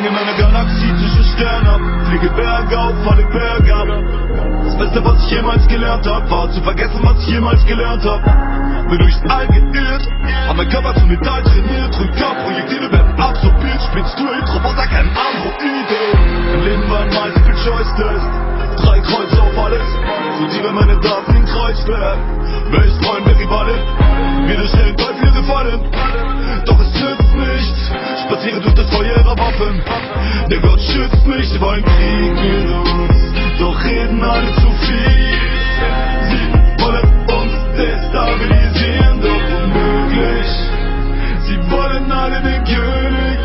In meiner Galaxie zwischen Sternen ab, fliege bergauf, fahr den Berg ab. Das Beste, was ich jemals gelernt hab, war zu vergessen, was ich jemals gelernt hab. Bin durchs All geirrt, hab mein Körper zu Metall trainiert, Rückkopf, Projektile werden absorbiert, spielst du Roboter, kein Androide. Mein Leben war ein Multiple-Choice-Test, drei Kreuze auf alles, sortiere meine Daten in Kreuzberg. Welch Freund, wer Rivale, wieder schnell Teufel ihre Fallen. Doch es nützt nichts, spaziere durch das Feuer ihrer Waffen. Der Gott schützt mich, sie wollen Krieg mit uns, doch reden alle zu viel. Sie wollen uns destabilisieren, doch unmöglich. Sie wollen alle den König,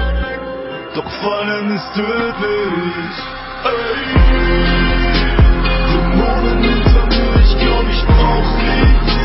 doch fallen ist tödlich. Ey. Glaub,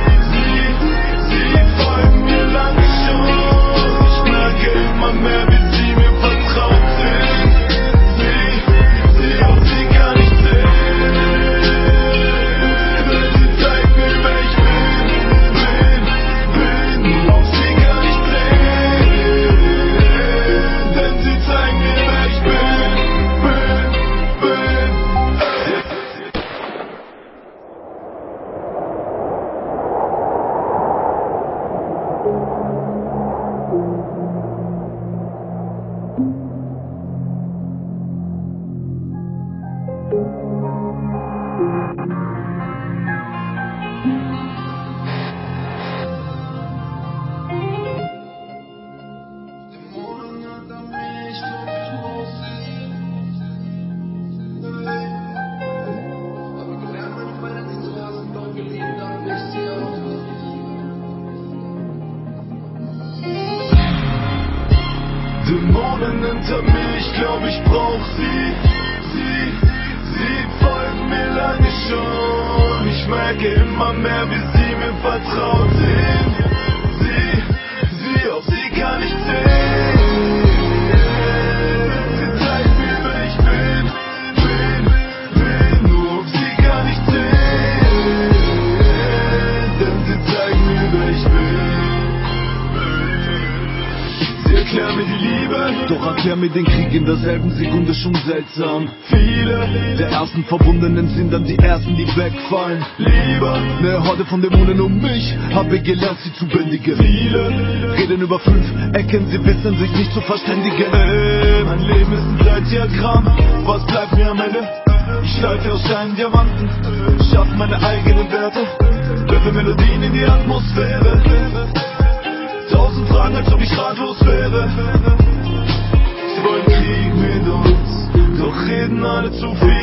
Dämonen hinter mir, ich glaub, ich brauch sie. Sie, sie folgen mir lange schon. Ich merke immer mehr, wie sie mir vertraut sind. Sie, sie, auf sie kann ich zählen. Erklären mir die doch erklär mir den Krieg in derselben Sekunde schon seltsam. Viele der ersten Verbundenen sind dann die ersten, die wegfallen. Lieber ne Horde von Dämonen um mich, habe gelernt, sie zu bändigen. Viele reden über fünf Ecken, sie wissen sich nicht zu verständigen. Ey, mein Leben ist ein Zeitdiagramm, was bleibt mir am Ende? Ich schleife aus Steinen Diamanten, schaff meine eigenen Werte, werfe Melodien in die Atmosphäre. Tausend Fragen, als ob ich ratlos wäre. Reden alle zu viel.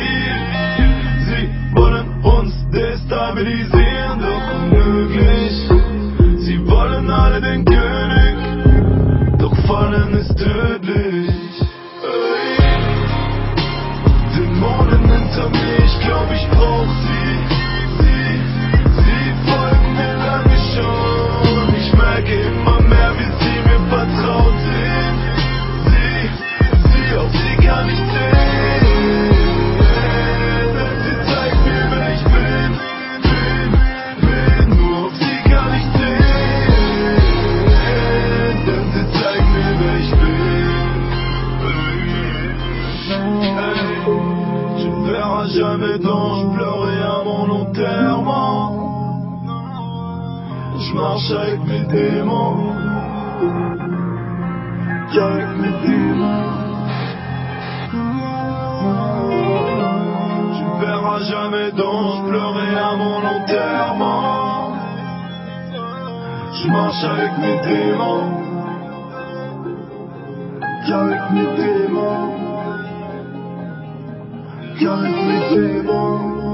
savais donc, je pleurais enterrement Je marche avec mes démons, qu'avec mes démons. Tu verras jamais donc, je pleurais enterrement Je marche avec mes démons, qu'avec mes démons. Just the table.